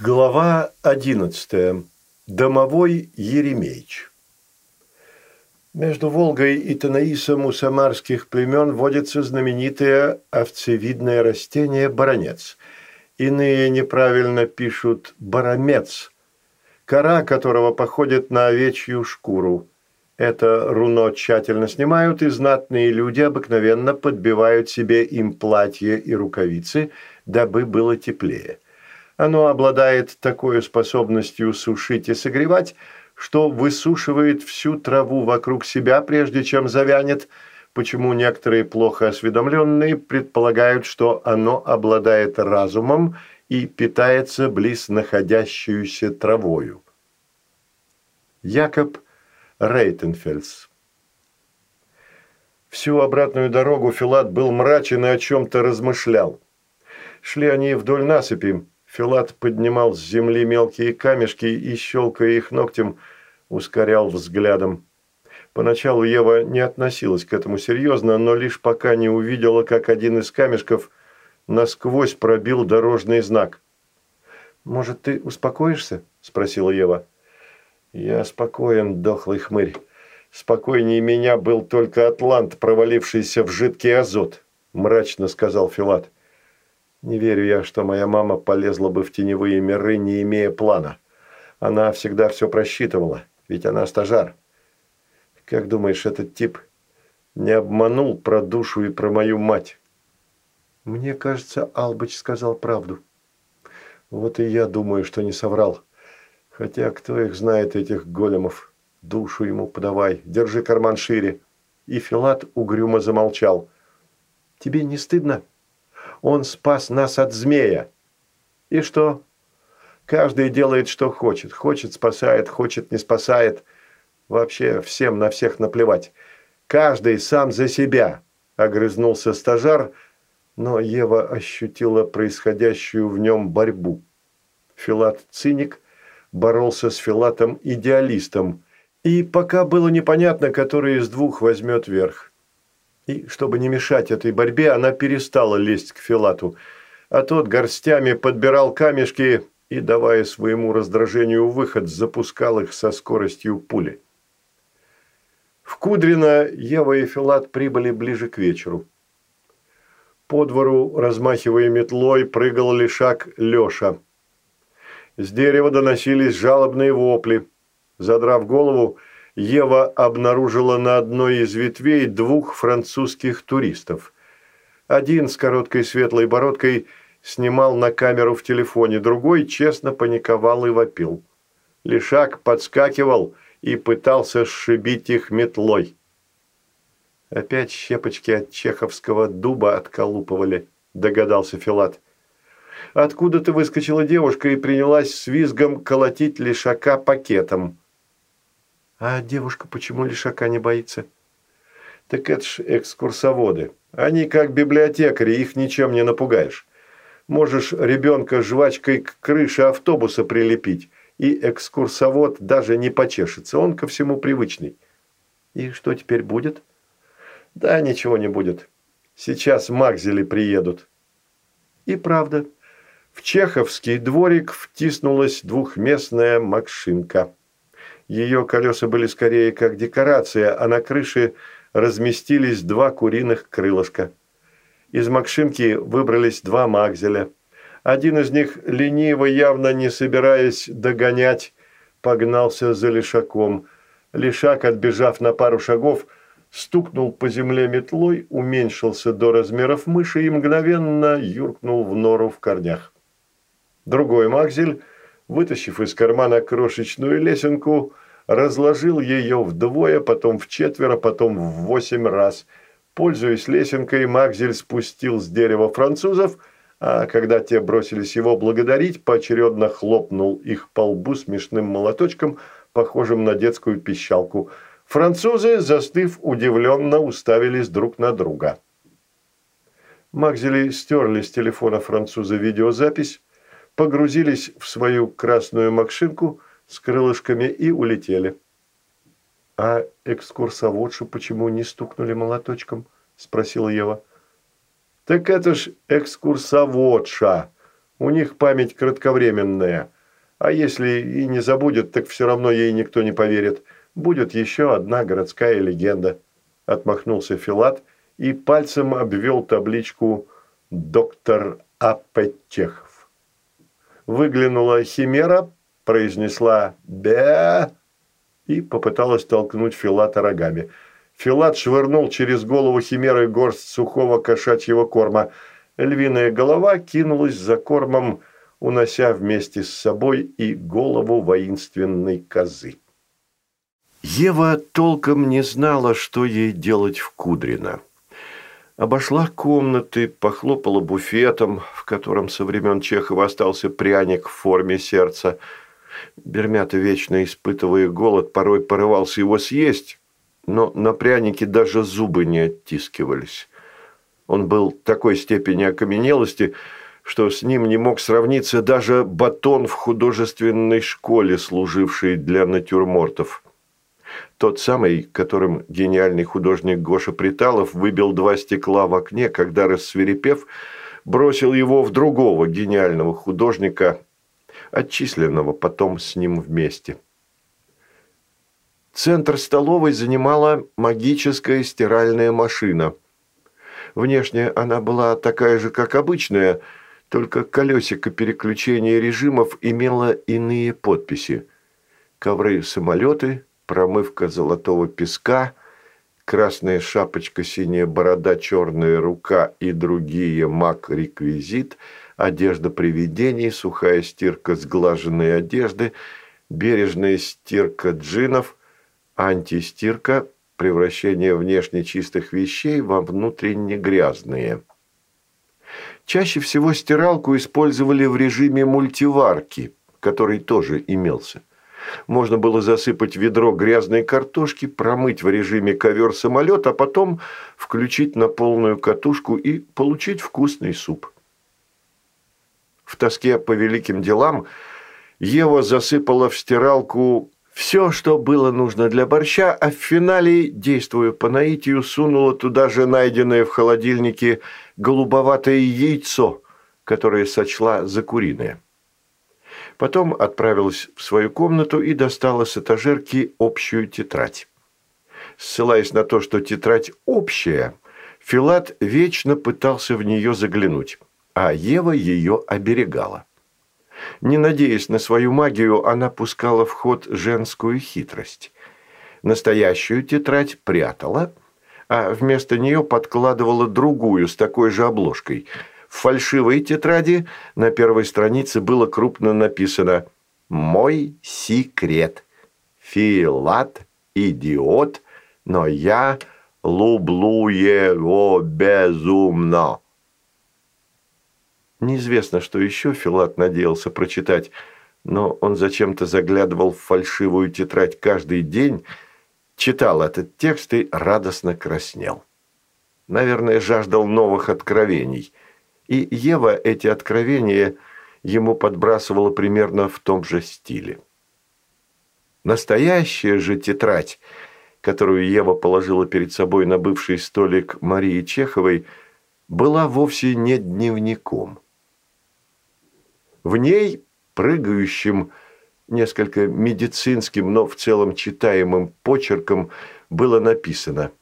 Глава одиннадцатая. Домовой Еремеич. Между Волгой и Танаисом у самарских племен водится знаменитое овцевидное растение баронец. Иные неправильно пишут баромец, кора которого походит на овечью шкуру. Это руно тщательно снимают, и знатные люди обыкновенно подбивают себе им платье и рукавицы, дабы было теплее. Оно обладает такой способностью сушить и согревать, что высушивает всю траву вокруг себя, прежде чем завянет, почему некоторые плохо осведомленные предполагают, что оно обладает разумом и питается близ находящуюся травою. Якоб Рейтенфельс Всю обратную дорогу Филат был мрачен и о чем-то размышлял. Шли они вдоль насыпи, Филат поднимал с земли мелкие камешки и, щелкая их ногтем, ускорял взглядом. Поначалу Ева не относилась к этому серьезно, но лишь пока не увидела, как один из камешков насквозь пробил дорожный знак. «Может, ты успокоишься?» – спросила Ева. «Я спокоен, дохлый хмырь. Спокойнее меня был только атлант, провалившийся в жидкий азот», – мрачно сказал Филат. Не верю я, что моя мама полезла бы в теневые миры, не имея плана. Она всегда все просчитывала, ведь она стажар. Как думаешь, этот тип не обманул про душу и про мою мать? Мне кажется, Албыч сказал правду. Вот и я думаю, что не соврал. Хотя кто их знает, этих големов? Душу ему подавай, держи карман шире. И Филат угрюмо замолчал. Тебе не стыдно? Он спас нас от змея. И что? Каждый делает, что хочет. Хочет – спасает, хочет – не спасает. Вообще всем на всех наплевать. Каждый сам за себя, огрызнулся стажар, но Ева ощутила происходящую в нем борьбу. Филат-циник боролся с Филатом-идеалистом, и пока было непонятно, который из двух возьмет верх. И, чтобы не мешать этой борьбе, она перестала лезть к Филату, а тот горстями подбирал камешки и, давая своему раздражению выход, запускал их со скоростью пули. В Кудрино Ева и Филат прибыли ближе к вечеру. По двору, размахивая метлой, прыгал лишак Леша. С дерева доносились жалобные вопли. Задрав голову, Ева обнаружила на одной из ветвей двух французских туристов. Один с короткой светлой бородкой снимал на камеру в телефоне, другой честно паниковал и вопил. Лишак подскакивал и пытался сшибить их метлой. Опять щепочки от чеховского дуба отколупывали, догадался Филат. Откуда-то выскочила девушка и принялась с визгом колотить лишака пакетом. А девушка почему лишака не боится? Так это ж экскурсоводы. Они как библиотекари, их ничем не напугаешь. Можешь ребенка жвачкой к крыше автобуса прилепить, и экскурсовод даже не почешется, он ко всему привычный. И что теперь будет? Да ничего не будет. Сейчас Макзели приедут. И правда, в чеховский дворик втиснулась двухместная макшинка. Ее колеса были скорее как декорация, а на крыше разместились два куриных крылышка. Из Макшинки выбрались два Макзеля. Один из них, лениво, явно не собираясь догонять, погнался за Лишаком. Лишак, отбежав на пару шагов, стукнул по земле метлой, уменьшился до размеров мыши и мгновенно юркнул в нору в корнях. Другой Макзель, вытащив из кармана крошечную лесенку, разложил ее вдвое, потом в четверо, потом в восемь раз. Пользуясь лесенкой, Макзель спустил с дерева французов, а когда те бросились его благодарить, поочередно хлопнул их по лбу смешным молоточком, похожим на детскую пищалку. Французы, застыв удивленно, уставились друг на друга. Макзели стерли с телефона француза видеозапись, погрузились в свою красную машинку – с крылышками и улетели. «А экскурсоводшу почему не стукнули молоточком?» – спросила Ева. «Так это ж экскурсоводша!» – У них память кратковременная. А если и не забудет, так все равно ей никто не поверит. Будет еще одна городская легенда. Отмахнулся Филат и пальцем обвел табличку «Доктор А.П. Чехов». Выглянула химера, произнесла «Бе!» и попыталась толкнуть Филата рогами. Филат швырнул через голову химеры горсть сухого кошачьего корма. Львиная голова кинулась за кормом, унося вместе с собой и голову воинственной козы. Ева толком не знала, что ей делать в Кудрино. Обошла комнаты, похлопала буфетом, в котором со времен Чехова остался пряник в форме сердца – Бермята, вечно испытывая голод, порой порывался его съесть, но на прянике даже зубы не оттискивались. Он был такой степени окаменелости, что с ним не мог сравниться даже батон в художественной школе, служивший для натюрмортов. Тот самый, которым гениальный художник Гоша Приталов выбил два стекла в окне, когда, рассверепев, бросил его в другого гениального художника отчисленного потом с ним вместе. Центр столовой занимала магическая стиральная машина. Внешне она была такая же, как обычная, только колесико переключения режимов имело иные подписи. Ковры-самолеты, промывка золотого песка, красная шапочка, синяя борода, черная рука и другие маг-реквизит – одежда привидений, сухая стирка сглаженной одежды, бережная стирка джинов, антистирка, превращение внешне чистых вещей во внутренне грязные. Чаще всего стиралку использовали в режиме мультиварки, который тоже имелся. Можно было засыпать ведро грязной картошки, промыть в режиме ковер-самолет, а потом включить на полную катушку и получить вкусный суп. В тоске по великим делам Ева засыпала в стиралку все, что было нужно для борща, а в финале, действуя по наитию, сунула туда же найденное в холодильнике голубоватое яйцо, которое сочла за куриное. Потом отправилась в свою комнату и достала с этажерки общую тетрадь. Ссылаясь на то, что тетрадь общая, Филат вечно пытался в нее заглянуть а Ева ее оберегала. Не надеясь на свою магию, она пускала в ход женскую хитрость. Настоящую тетрадь прятала, а вместо нее подкладывала другую с такой же обложкой. В фальшивой тетради на первой странице было крупно написано «Мой секрет. Филат – идиот, но я люблю его безумно». Неизвестно, что еще Филат надеялся прочитать, но он зачем-то заглядывал в фальшивую тетрадь каждый день, читал этот текст и радостно краснел. Наверное, жаждал новых откровений. И Ева эти откровения ему подбрасывала примерно в том же стиле. Настоящая же тетрадь, которую Ева положила перед собой на бывший столик Марии Чеховой, была вовсе не дневником. В ней, прыгающим, несколько медицинским, но в целом читаемым почерком, было написано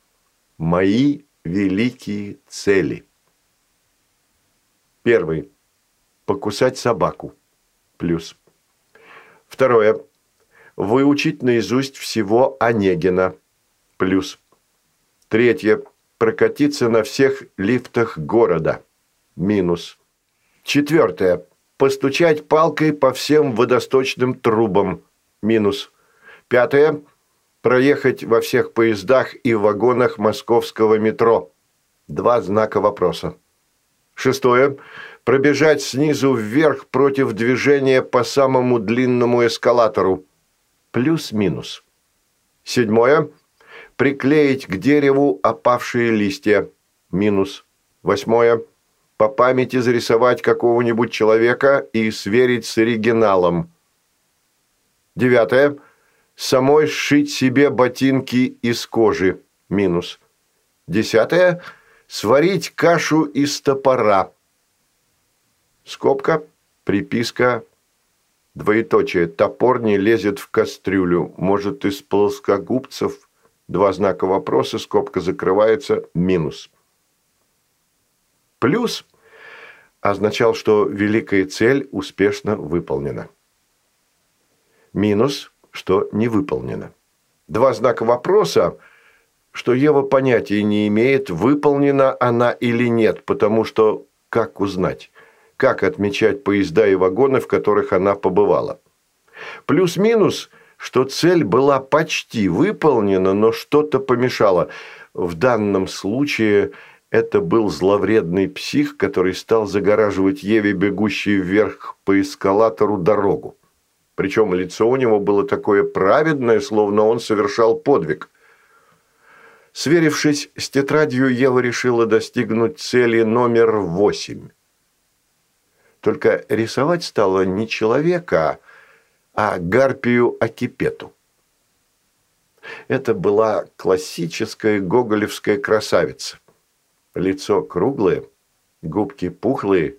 «Мои великие цели». Первый. Покусать собаку. Плюс. Второе. Выучить наизусть всего Онегина. Плюс. Третье. Прокатиться на всех лифтах города. Минус. Четвертое постучать палкой по всем водосточным трубам. Минус. Пятое. Проехать во всех поездах и вагонах московского метро. Два знака вопроса. Шестое. Пробежать снизу вверх против движения по самому длинному эскалатору. Плюс-минус. Седьмое. Приклеить к дереву опавшие листья. Минус. Восьмое по памяти зарисовать какого-нибудь человека и сверить с оригиналом. Девятое. Самой сшить себе ботинки из кожи. Минус. Десятое. Сварить кашу из топора. Скобка. Приписка Двоеточие. Топор не лезет в кастрюлю. Может, из плоскогубцев. Два знака вопроса. Скобка закрывается. Минус. Плюс означал, что великая цель успешно выполнена. Минус, что не выполнена. Два знака вопроса, что Ева понятия не имеет, выполнена она или нет, потому что как узнать? как отмечать поезда и вагоны, в которых она побывала. Плюс-минус, что цель была почти выполнена, но что-то помешало. В данном случае это был зловредный псих, который стал загораживать Еве, бегущей вверх по эскалатору, дорогу. Причем лицо у него было такое праведное, словно он совершал подвиг. Сверившись с тетрадью, Ева решила достигнуть цели номер восемь. Только рисовать стало не человека, а гарпию Акипету. Это была классическая гоголевская красавица. Лицо круглое, губки пухлые,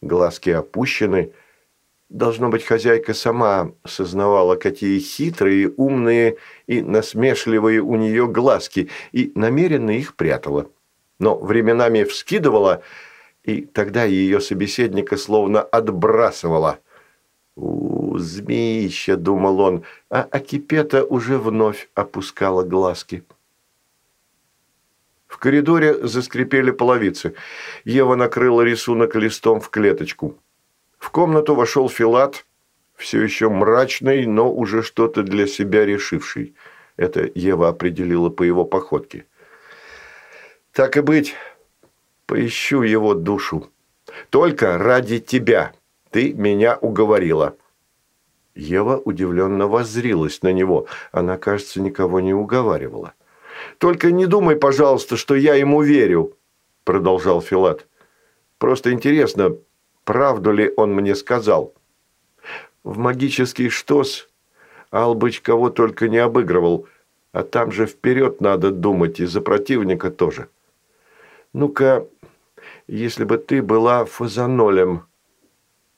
глазки опущены. Должно быть, хозяйка сама сознавала, какие хитрые, умные и насмешливые у нее глазки, и намеренно их прятала. Но временами вскидывала – и тогда ее собеседника словно отбрасывало. «У, змеища!» – думал он, а Акипета уже вновь опускала глазки. В коридоре заскрипели половицы. Ева накрыла рисунок листом в клеточку. В комнату вошел Филат, все еще мрачный, но уже что-то для себя решивший. Это Ева определила по его походке. «Так и быть, Поищу его душу. Только ради тебя. Ты меня уговорила». Ева удивленно воззрилась на него. Она, кажется, никого не уговаривала. «Только не думай, пожалуйста, что я ему верю», – продолжал Филат. «Просто интересно, правду ли он мне сказал?» В магический штос Албыч кого только не обыгрывал, а там же вперед надо думать, и за противника тоже. Ну-ка, если бы ты была фазанолем,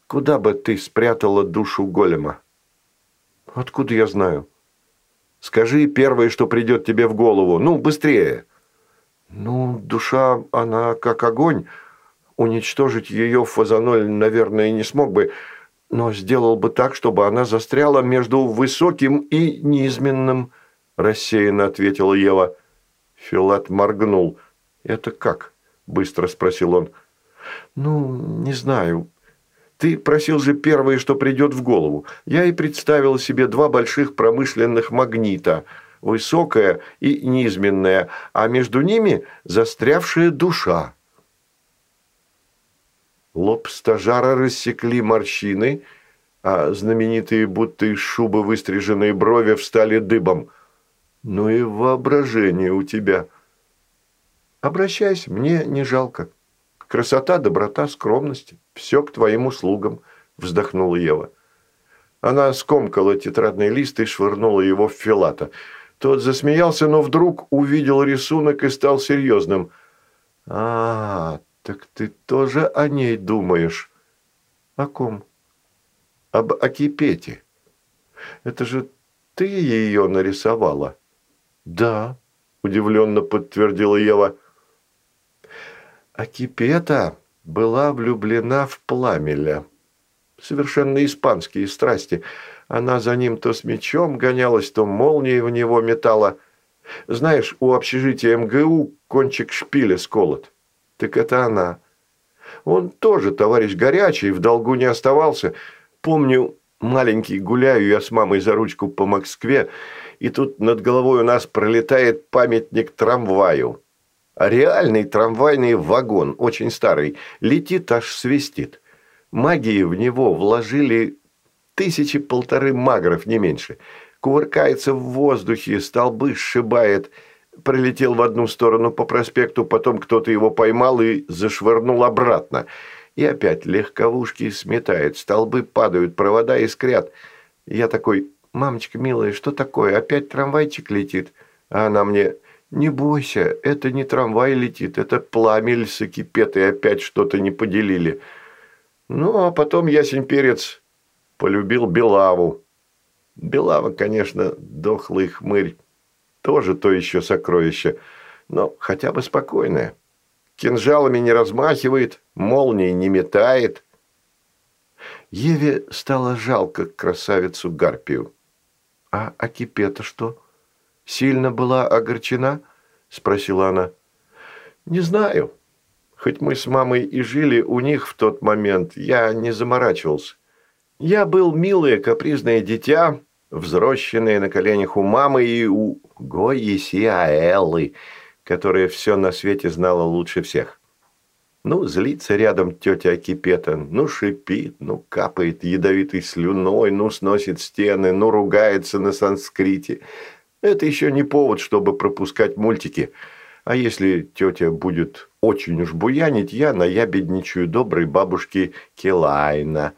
куда бы ты спрятала душу голема? Откуда я знаю? Скажи первое, что придет тебе в голову. Ну, быстрее. Ну, душа, она как огонь. Уничтожить ее фазаноль, наверное, не смог бы, но сделал бы так, чтобы она застряла между высоким и низменным, рассеянно ответила Ева. Филат моргнул. Это как? – быстро спросил он. «Ну, не знаю. Ты просил же первое, что придет в голову. Я и представил себе два больших промышленных магнита, высокая и низменная, а между ними застрявшая душа». Лоб стажара рассекли морщины, а знаменитые будто из шубы выстриженные брови встали дыбом. «Ну и воображение у тебя!» Обращайся, мне не жалко. Красота, доброта, скромность – все к твоим услугам», – вздохнула Ева. Она скомкала тетрадный лист и швырнула его в Филата. Тот засмеялся, но вдруг увидел рисунок и стал серьезным. «А, так ты тоже о ней думаешь?» «О ком?» «Об Акипете. Это же ты ее нарисовала?» «Да», – удивленно подтвердила Ева. Акипета была влюблена в Пламеля. Совершенно испанские страсти. Она за ним то с мечом гонялась, то молнией в него метала. Знаешь, у общежития МГУ кончик шпиля сколот. Так это она. Он тоже товарищ горячий, в долгу не оставался. Помню, маленький гуляю я с мамой за ручку по Москве, и тут над головой у нас пролетает памятник трамваю. Реальный трамвайный вагон, очень старый, летит аж свистит. Магии в него вложили тысячи полторы магров, не меньше. Кувыркается в воздухе, столбы сшибает. Прилетел в одну сторону по проспекту, потом кто-то его поймал и зашвырнул обратно. И опять легковушки сметает, столбы падают, провода искрят. Я такой, мамочка милая, что такое, опять трамвайчик летит? А она мне, «Не бойся, это не трамвай летит, это пламя с и опять что-то не поделили». Ну, а потом ясень-перец полюбил Белаву. Белава, конечно, дохлый хмырь, тоже то еще сокровище, но хотя бы спокойное. Кинжалами не размахивает, молнией не метает. Еве стало жалко красавицу Гарпию. «А Акипета что? Сильно была огорчена?» – спросила она. «Не знаю. Хоть мы с мамой и жили у них в тот момент, я не заморачивался. Я был милое капризное дитя, взросшенное на коленях у мамы и у Гои Сиаэллы, которая все на свете знала лучше всех. Ну, злится рядом тетя Акипета, ну, шипит, ну, капает ядовитой слюной, ну, сносит стены, ну, ругается на санскрите. Это еще не повод, чтобы пропускать мультики. А если тетя будет очень уж буянить, я наябедничаю доброй бабушке Келайна.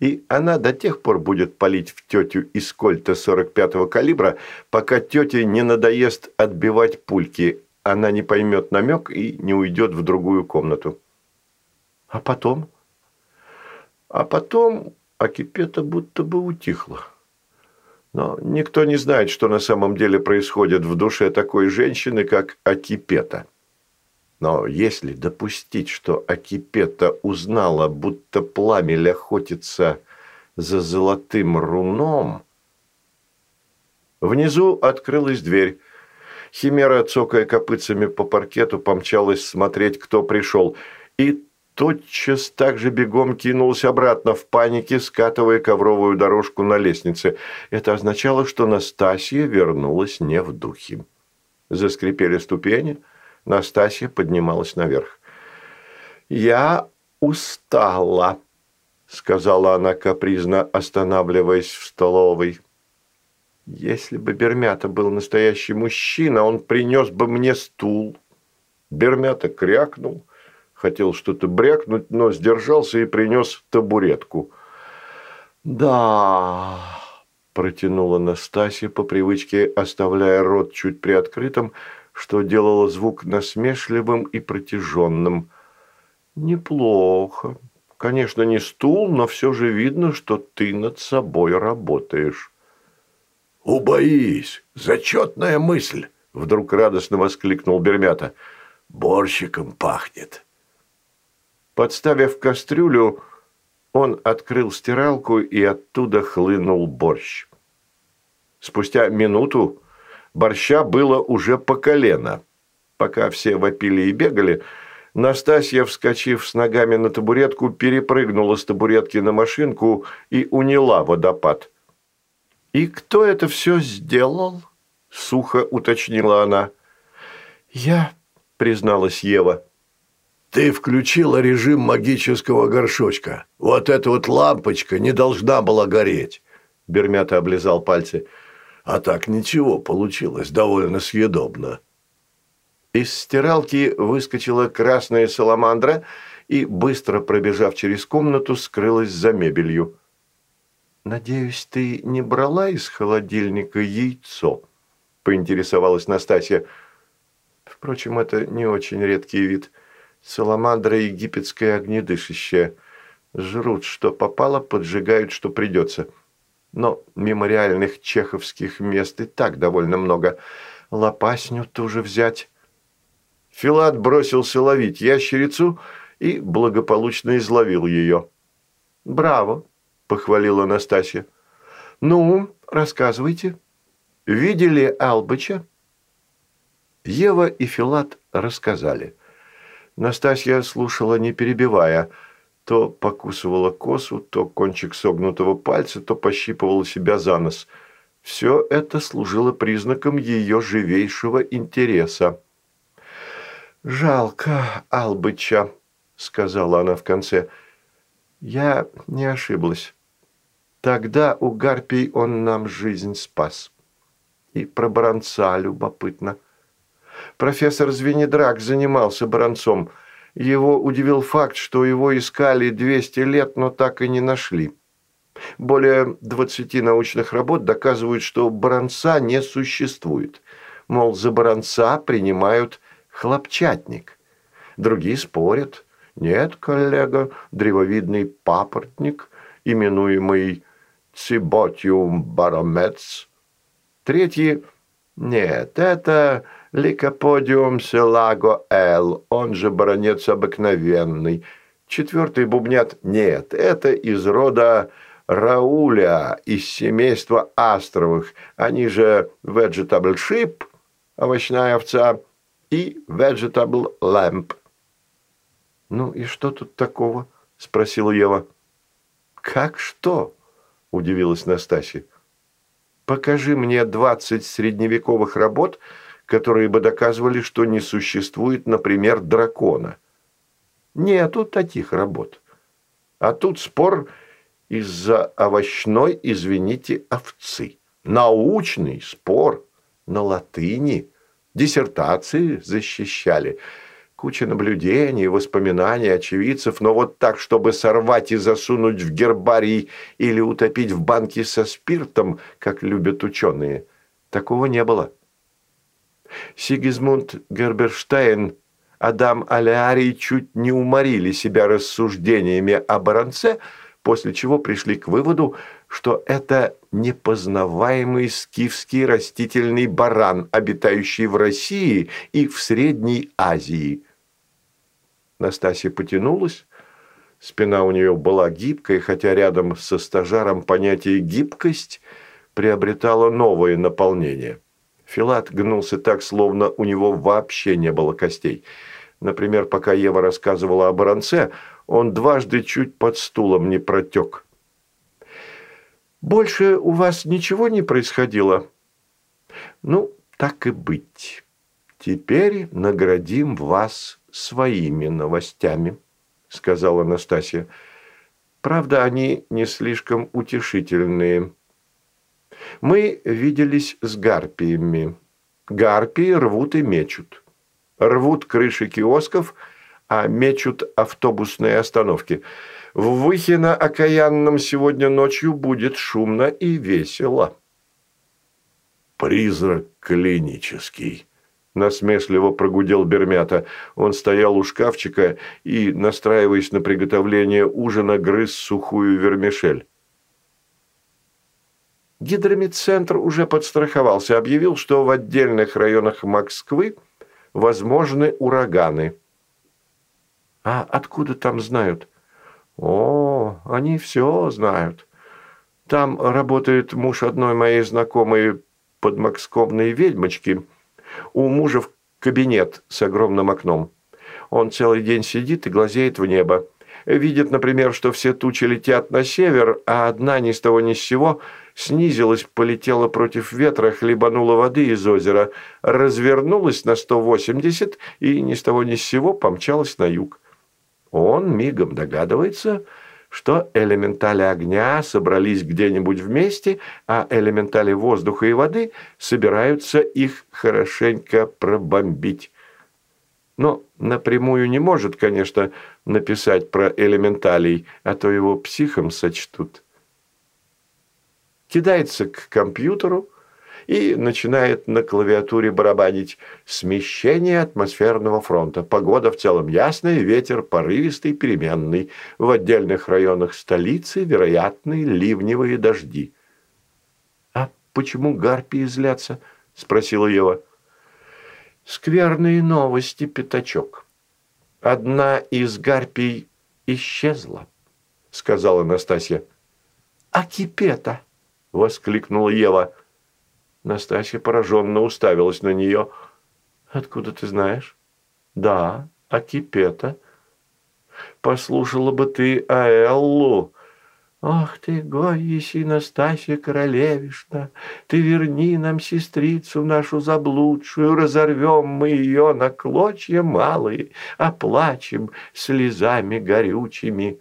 И она до тех пор будет палить в тетю из кольта 45-го калибра, пока тете не надоест отбивать пульки, она не поймет намек и не уйдет в другую комнату. А потом? А потом Акипета будто бы утихла. Но никто не знает, что на самом деле происходит в душе такой женщины, как Акипета. Но если допустить, что Акипета узнала, будто пламель охотится за золотым руном... Внизу открылась дверь. Химера, цокая копытцами по паркету, помчалась смотреть, кто пришел, и тотчас также бегом кинулась обратно в панике, скатывая ковровую дорожку на лестнице. Это означало, что Настасья вернулась не в духе. Заскрипели ступени, Настасья поднималась наверх. «Я устала», – сказала она капризно, останавливаясь в столовой. Если бы Бермята был настоящий мужчина, он принес бы мне стул. Бермята крякнул, хотел что-то брякнуть, но сдержался и принес табуретку. «Да...» – протянула Настасья по привычке, оставляя рот чуть приоткрытым, что делало звук насмешливым и протяженным. «Неплохо. Конечно, не стул, но все же видно, что ты над собой работаешь». «Убоись! Зачетная мысль!» – вдруг радостно воскликнул Бермята. «Борщиком пахнет!» Подставив кастрюлю, он открыл стиралку и оттуда хлынул борщ. Спустя минуту борща было уже по колено. Пока все вопили и бегали, Настасья, вскочив с ногами на табуретку, перепрыгнула с табуретки на машинку и уняла водопад – «И кто это все сделал?» – сухо уточнила она. «Я», – призналась Ева. «Ты включила режим магического горшочка. Вот эта вот лампочка не должна была гореть», – Бермята облизал пальцы. «А так ничего, получилось довольно съедобно». Из стиралки выскочила красная саламандра и, быстро пробежав через комнату, скрылась за мебелью. «Надеюсь, ты не брала из холодильника яйцо?» – поинтересовалась Настасья. Впрочем, это не очень редкий вид. Саламандра египетская огнедышащая. Жрут, что попало, поджигают, что придется. Но мемориальных чеховских мест и так довольно много. Лопасню тоже взять. Филат бросился ловить ящерицу и благополучно изловил ее. «Браво!» похвалила Настасья. «Ну, рассказывайте. Видели Албыча?» Ева и Филат рассказали. Настасья слушала, не перебивая. То покусывала косу, то кончик согнутого пальца, то пощипывала себя за нос. Все это служило признаком ее живейшего интереса. «Жалко Албыча», — сказала она в конце. «Я не ошиблась. Тогда у гарпий он нам жизнь спас. И про баранца любопытно. Профессор Звенедрак занимался баранцом. Его удивил факт, что его искали 200 лет, но так и не нашли. Более 20 научных работ доказывают, что баранца не существует. Мол, за баранца принимают хлопчатник. Другие спорят. Нет, коллега, древовидный папоротник, именуемый Циботиум баромец. Третий – нет, это Ликоподиум селаго эл, он же баронец обыкновенный. Четвертый бубнят – нет, это из рода Рауля из семейства Астровых, они же Vegetable Ship, овощная овца, и Vegetable Lamp. «Ну и что тут такого?» – спросила Ева. «Как что?» – удивилась Настасья. «Покажи мне двадцать средневековых работ, которые бы доказывали, что не существует, например, дракона. Нету таких работ. А тут спор из-за овощной, извините, овцы. Научный спор на латыни. Диссертации защищали – Куча наблюдений, воспоминаний очевидцев, но вот так, чтобы сорвать и засунуть в гербарий или утопить в банке со спиртом, как любят ученые, такого не было. Сигизмунд Герберштейн, Адам Алиарий чуть не уморили себя рассуждениями о Баранце, после чего пришли к выводу, что это непознаваемый скифский растительный баран, обитающий в России и в Средней Азии – Настасья потянулась. Спина у нее была гибкой, хотя рядом со стажаром понятие «гибкость» приобретало новое наполнение. Филат гнулся так, словно у него вообще не было костей. Например, пока Ева рассказывала о баронце, он дважды чуть под стулом не протек. «Больше у вас ничего не происходило?» «Ну, так и быть. Теперь наградим вас своими новостями», – сказала Настасья. «Правда, они не слишком утешительные. Мы виделись с гарпиями. Гарпии рвут и мечут. Рвут крыши киосков, а мечут автобусные остановки. В Выхино окаянном сегодня ночью будет шумно и весело». «Призрак клинический», насмешливо прогудел Бермята. Он стоял у шкафчика и, настраиваясь на приготовление ужина, грыз сухую вермишель. Гидромедцентр уже подстраховался, объявил, что в отдельных районах Москвы возможны ураганы. А откуда там знают? О, они все знают. Там работает муж одной моей знакомой подмосковной ведьмочки – у мужа в кабинет с огромным окном. Он целый день сидит и глазеет в небо. Видит, например, что все тучи летят на север, а одна ни с того ни с сего снизилась, полетела против ветра, хлебанула воды из озера, развернулась на 180 и ни с того ни с сего помчалась на юг. Он мигом догадывается, что элементали огня собрались где-нибудь вместе, а элементали воздуха и воды собираются их хорошенько пробомбить. Но напрямую не может, конечно, написать про элементалей, а то его психом сочтут. Кидается к компьютеру, и начинает на клавиатуре барабанить «Смещение атмосферного фронта. Погода в целом ясная, ветер порывистый, переменный. В отдельных районах столицы вероятны ливневые дожди». «А почему гарпии злятся?» – спросила Ева. «Скверные новости, пятачок. Одна из гарпий исчезла», – сказала Настасья. «А кипета?» – воскликнула Ева. Настасья пораженно уставилась на нее. «Откуда ты знаешь?» «Да, а Кипета?» «Послушала бы ты Аэллу!» «Ах ты, гой, еси, Настасья Королевишна, ты верни нам сестрицу нашу заблудшую, разорвем мы ее на клочья малые, оплачем слезами горючими».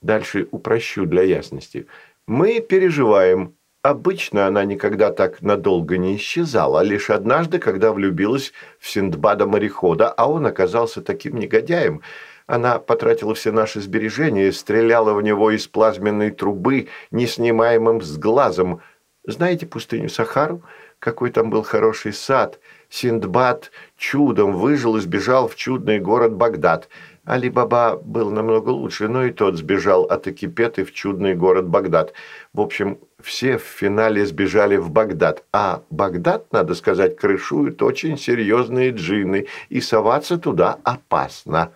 Дальше упрощу для ясности. Мы переживаем, Обычно она никогда так надолго не исчезала, а лишь однажды, когда влюбилась в Синдбада-морехода, а он оказался таким негодяем. Она потратила все наши сбережения, стреляла в него из плазменной трубы, неснимаемым с глазом. Знаете пустыню Сахару? Какой там был хороший сад. Синдбад чудом выжил и сбежал в чудный город Багдад. Али-Баба был намного лучше, но и тот сбежал от Экипеты в чудный город Багдад. В общем, все в финале сбежали в Багдад. А Багдад, надо сказать, крышуют очень серьезные джинны, и соваться туда опасно.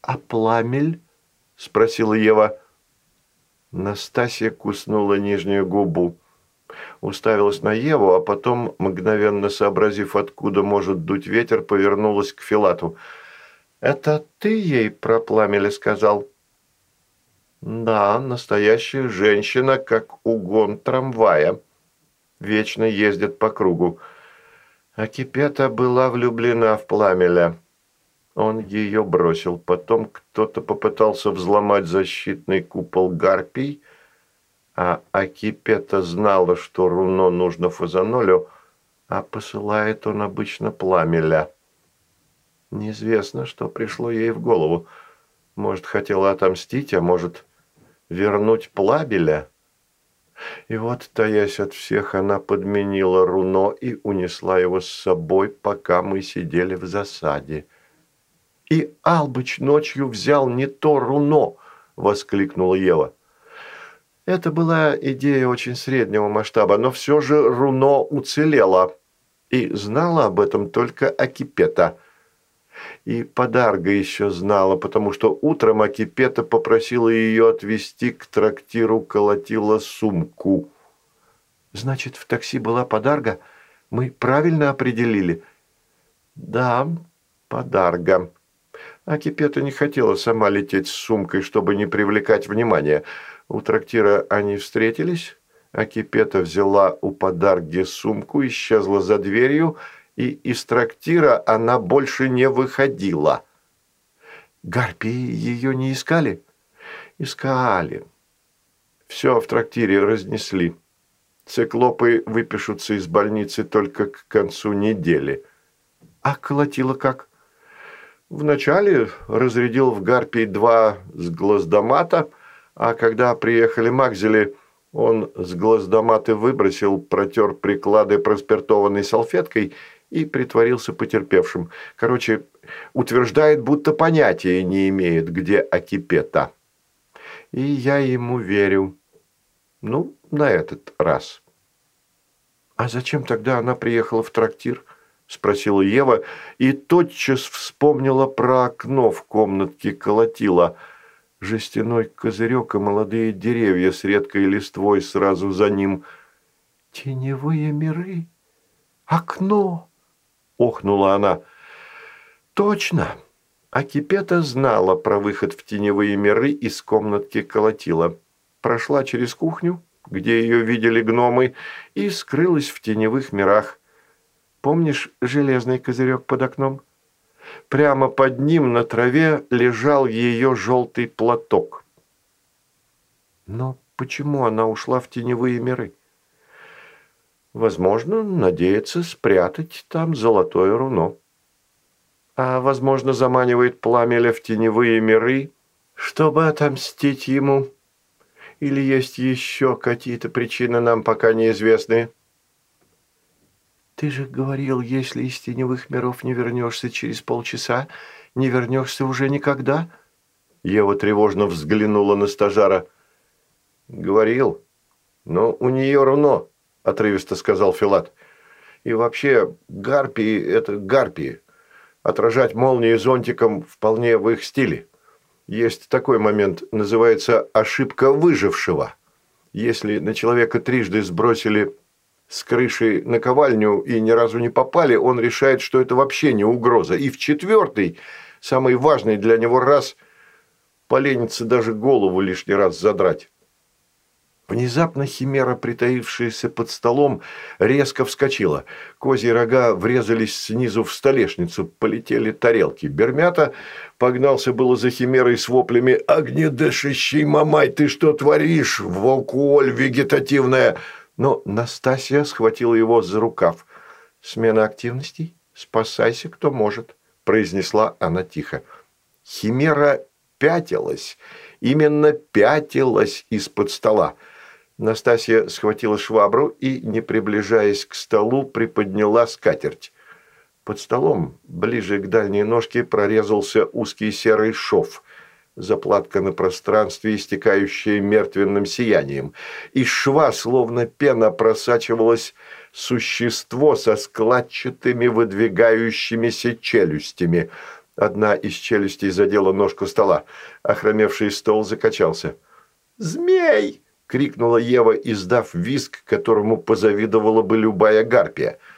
«А пламель?» – спросила Ева. Настасья куснула нижнюю губу. Уставилась на Еву, а потом, мгновенно сообразив, откуда может дуть ветер, повернулась к Филату – «Это ты ей про пламя сказал?» «Да, настоящая женщина, как угон трамвая. Вечно ездит по кругу. А Кипета была влюблена в пламеля. Он ее бросил. Потом кто-то попытался взломать защитный купол гарпий, а Акипета знала, что руно нужно Фазанолю, а посылает он обычно пламеля». Неизвестно, что пришло ей в голову. Может, хотела отомстить, а может, вернуть Плабеля? И вот, таясь от всех, она подменила руно и унесла его с собой, пока мы сидели в засаде. «И Албыч ночью взял не то руно!» – воскликнула Ева. Это была идея очень среднего масштаба, но все же руно уцелело. И знала об этом только Акипета – и подарга еще знала, потому что утром Акипета попросила ее отвезти к трактиру, колотила сумку. «Значит, в такси была подарга? Мы правильно определили?» «Да, подарга». Акипета не хотела сама лететь с сумкой, чтобы не привлекать внимания. У трактира они встретились. Акипета взяла у подарги сумку, исчезла за дверью – и из трактира она больше не выходила. Гарпии ее не искали? Искали. Все в трактире разнесли. Циклопы выпишутся из больницы только к концу недели. А колотила как? Вначале разрядил в Гарпии два с глаздомата, а когда приехали Макзели, он с глаздоматы выбросил, протер приклады проспиртованной салфеткой и притворился потерпевшим. Короче, утверждает, будто понятия не имеет, где Акипета. И я ему верю. Ну, на этот раз. «А зачем тогда она приехала в трактир?» – спросила Ева, и тотчас вспомнила про окно в комнатке колотила. Жестяной козырек и молодые деревья с редкой листвой сразу за ним. «Теневые миры? Окно!» Охнула она. «Точно!» А Кипета знала про выход в теневые миры из комнатки колотила. Прошла через кухню, где ее видели гномы, и скрылась в теневых мирах. Помнишь железный козырек под окном? Прямо под ним на траве лежал ее желтый платок. Но почему она ушла в теневые миры? Возможно, надеется спрятать там золотое руно. А, возможно, заманивает пламеля в теневые миры, чтобы отомстить ему. Или есть еще какие-то причины, нам пока неизвестные. Ты же говорил, если из теневых миров не вернешься через полчаса, не вернешься уже никогда? Ева тревожно взглянула на стажара. Говорил, но у нее руно. – отрывисто сказал Филат. «И вообще, гарпии – это гарпии. Отражать молнии зонтиком вполне в их стиле. Есть такой момент, называется «ошибка выжившего». Если на человека трижды сбросили с крыши наковальню и ни разу не попали, он решает, что это вообще не угроза. И в четвертый, самый важный для него раз, поленится даже голову лишний раз задрать. Внезапно химера, притаившаяся под столом, резко вскочила. Козьи рога врезались снизу в столешницу, полетели тарелки. Бермята погнался было за химерой с воплями «Огнедышащий мамай, ты что творишь? Волкуоль вегетативная!» Но Настасья схватила его за рукав. «Смена активностей? Спасайся, кто может», – произнесла она тихо. Химера пятилась, именно пятилась из-под стола. Настасья схватила швабру и, не приближаясь к столу, приподняла скатерть. Под столом, ближе к дальней ножке, прорезался узкий серый шов, заплатка на пространстве, истекающая мертвенным сиянием. Из шва, словно пена, просачивалось существо со складчатыми выдвигающимися челюстями. Одна из челюстей задела ножку стола. Охромевший стол закачался. «Змей!» – крикнула Ева, издав визг, которому позавидовала бы любая гарпия –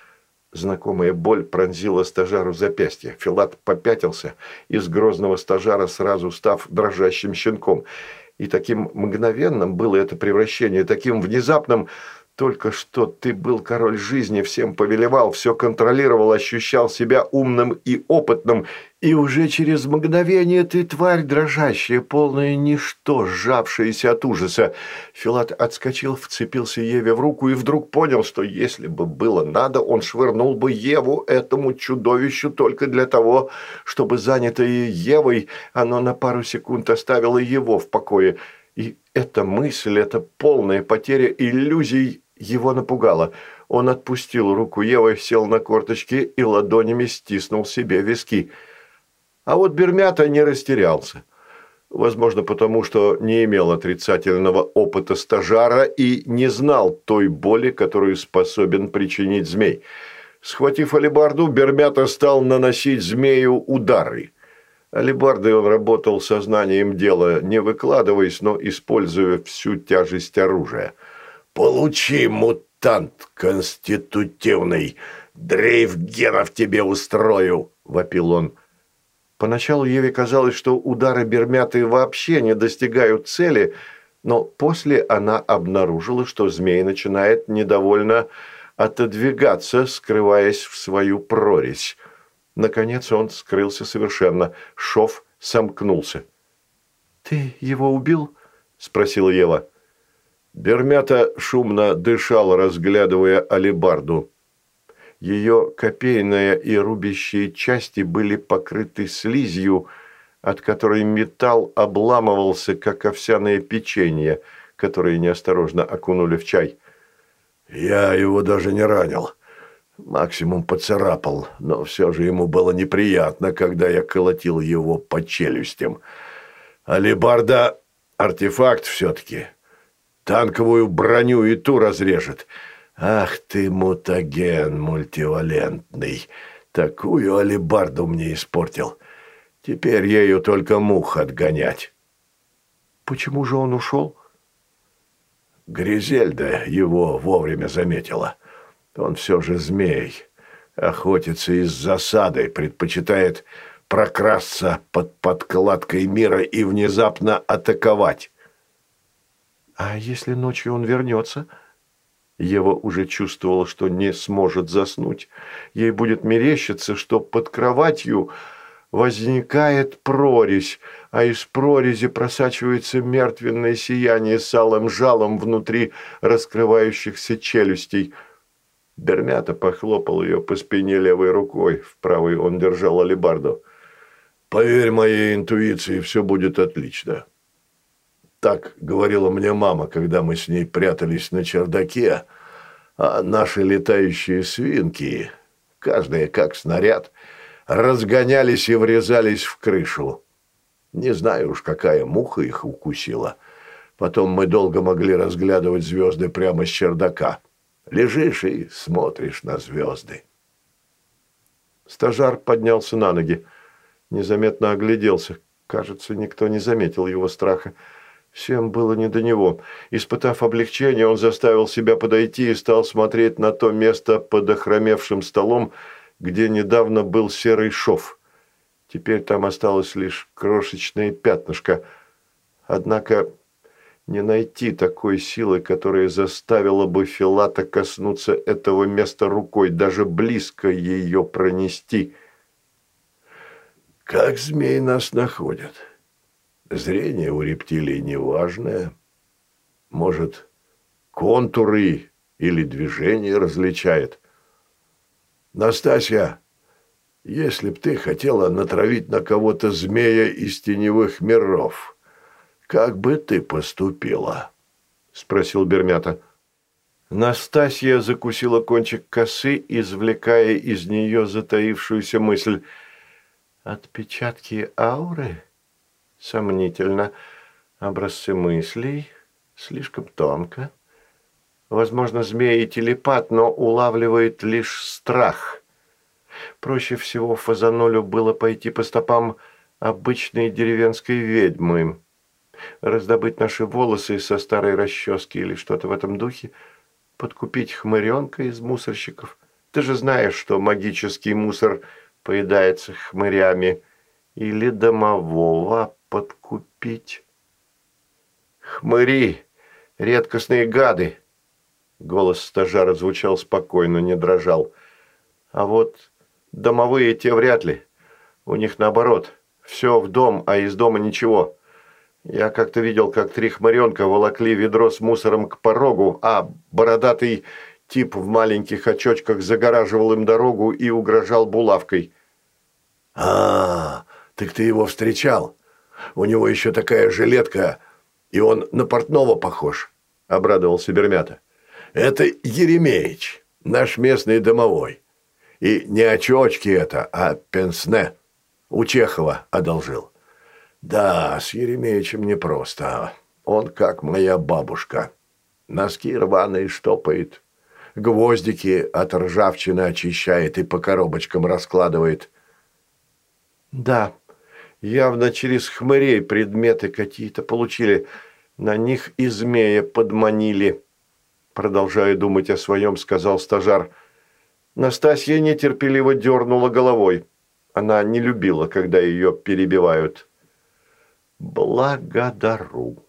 Знакомая боль пронзила стажару запястье. Филат попятился, из грозного стажара сразу став дрожащим щенком. И таким мгновенным было это превращение, таким внезапным, только что ты был король жизни, всем повелевал, все контролировал, ощущал себя умным и опытным, и уже через мгновение ты тварь дрожащая, полное ничто, сжавшееся от ужаса. Филат отскочил, вцепился Еве в руку и вдруг понял, что если бы было надо, он швырнул бы Еву этому чудовищу только для того, чтобы занятое Евой оно на пару секунд оставило его в покое. Эта мысль, эта полная потеря иллюзий его напугало. Он отпустил руку Евы, сел на корточки и ладонями стиснул себе виски. А вот Бермята не растерялся. Возможно, потому что не имел отрицательного опыта стажара и не знал той боли, которую способен причинить змей. Схватив алебарду, Бермята стал наносить змею удары. Алебардой он работал сознанием дела, не выкладываясь, но используя всю тяжесть оружия – Получи, мутант конститутивный! Дрейф генов тебе устрою!» – вопил он. Поначалу Еве казалось, что удары Бермяты вообще не достигают цели, но после она обнаружила, что змей начинает недовольно отодвигаться, скрываясь в свою прорезь. Наконец он скрылся совершенно. Шов сомкнулся. «Ты его убил?» – спросила Ева. Бермята шумно дышал, разглядывая алебарду. Ее копейная и рубящие части были покрыты слизью, от которой металл обламывался, как овсяное печенье, которое неосторожно окунули в чай. «Я его даже не ранил. Максимум поцарапал, но все же ему было неприятно, когда я колотил его по челюстям. Алибарда – артефакт все-таки». Танковую броню и ту разрежет. Ах ты, мутаген мультивалентный. Такую алибарду мне испортил. Теперь ею только мух отгонять. Почему же он ушел? Гризельда его вовремя заметила. Он все же змей. Охотится из засады, предпочитает прокрасться под подкладкой мира и внезапно атаковать. «А если ночью он вернется?» Ева уже чувствовала, что не сможет заснуть. Ей будет мерещиться, что под кроватью возникает прорезь, а из прорези просачивается мертвенное сияние с алым жалом внутри раскрывающихся челюстей. Бермята похлопал ее по спине левой рукой, в правой он держал алебарду. «Поверь моей интуиции, все будет отлично. Так говорила мне мама, когда мы с ней прятались на чердаке, а наши летающие свинки, каждая как снаряд, разгонялись и врезались в крышу. Не знаю уж, какая муха их укусила. Потом мы долго могли разглядывать звезды прямо с чердака. Лежишь и смотришь на звезды. Стажар поднялся на ноги. Незаметно огляделся. Кажется, никто не заметил его страха. Всем было не до него. Испытав облегчение, он заставил себя подойти и стал смотреть на то место под охромевшим столом, где недавно был серый шов. Теперь там осталось лишь крошечное пятнышко. Однако не найти такой силы, которая заставила бы Филата коснуться этого места рукой, даже близко ее пронести. «Как змей нас находят?» Зрение у рептилий неважное. Может, контуры или движения различает. Настасья, если б ты хотела натравить на кого-то змея из теневых миров, как бы ты поступила? Спросил Бермята. Настасья закусила кончик косы, извлекая из нее затаившуюся мысль. «Отпечатки ауры? Сомнительно. Образцы мыслей? Слишком тонко. Возможно, змея и телепат, но улавливает лишь страх. Проще всего Фазанолю было пойти по стопам обычной деревенской ведьмы. Раздобыть наши волосы со старой расчески или что-то в этом духе – подкупить хмыренка из мусорщиков. Ты же знаешь, что магический мусор поедается хмырями. Или домового подкупить. Хмыри, редкостные гады. Голос стажара звучал спокойно, не дрожал. А вот домовые те вряд ли. У них наоборот. Все в дом, а из дома ничего. Я как-то видел, как три хмыренка волокли ведро с мусором к порогу, а бородатый тип в маленьких очочках загораживал им дорогу и угрожал булавкой. а, -а так ты его встречал? У него еще такая жилетка, и он на портного похож», – обрадовался Бермята. «Это Еремеич, наш местный домовой. И не очочки это, а пенсне. У Чехова одолжил». Да, с Еремеевичем непросто. Он как моя бабушка. Носки рваные штопает, гвоздики от ржавчины очищает и по коробочкам раскладывает. Да, явно через хмырей предметы какие-то получили. На них и змея подманили. Продолжая думать о своем, сказал стажар. Настасья нетерпеливо дернула головой. Она не любила, когда ее перебивают благодару.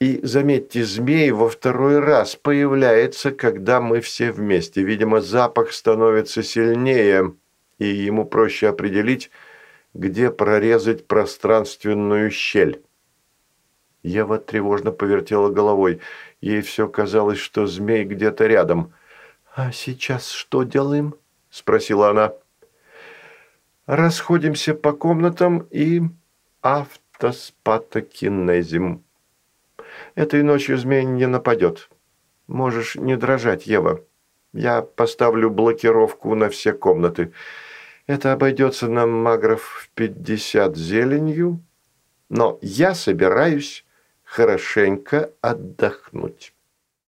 И, заметьте, змей во второй раз появляется, когда мы все вместе. Видимо, запах становится сильнее, и ему проще определить, где прорезать пространственную щель. Ева тревожно повертела головой. Ей все казалось, что змей где-то рядом. «А сейчас что делаем?» – спросила она. «Расходимся по комнатам и автоспатокинезим. Этой ночью змей не нападет. Можешь не дрожать, Ева. Я поставлю блокировку на все комнаты. Это обойдется нам магров в пятьдесят зеленью, но я собираюсь хорошенько отдохнуть».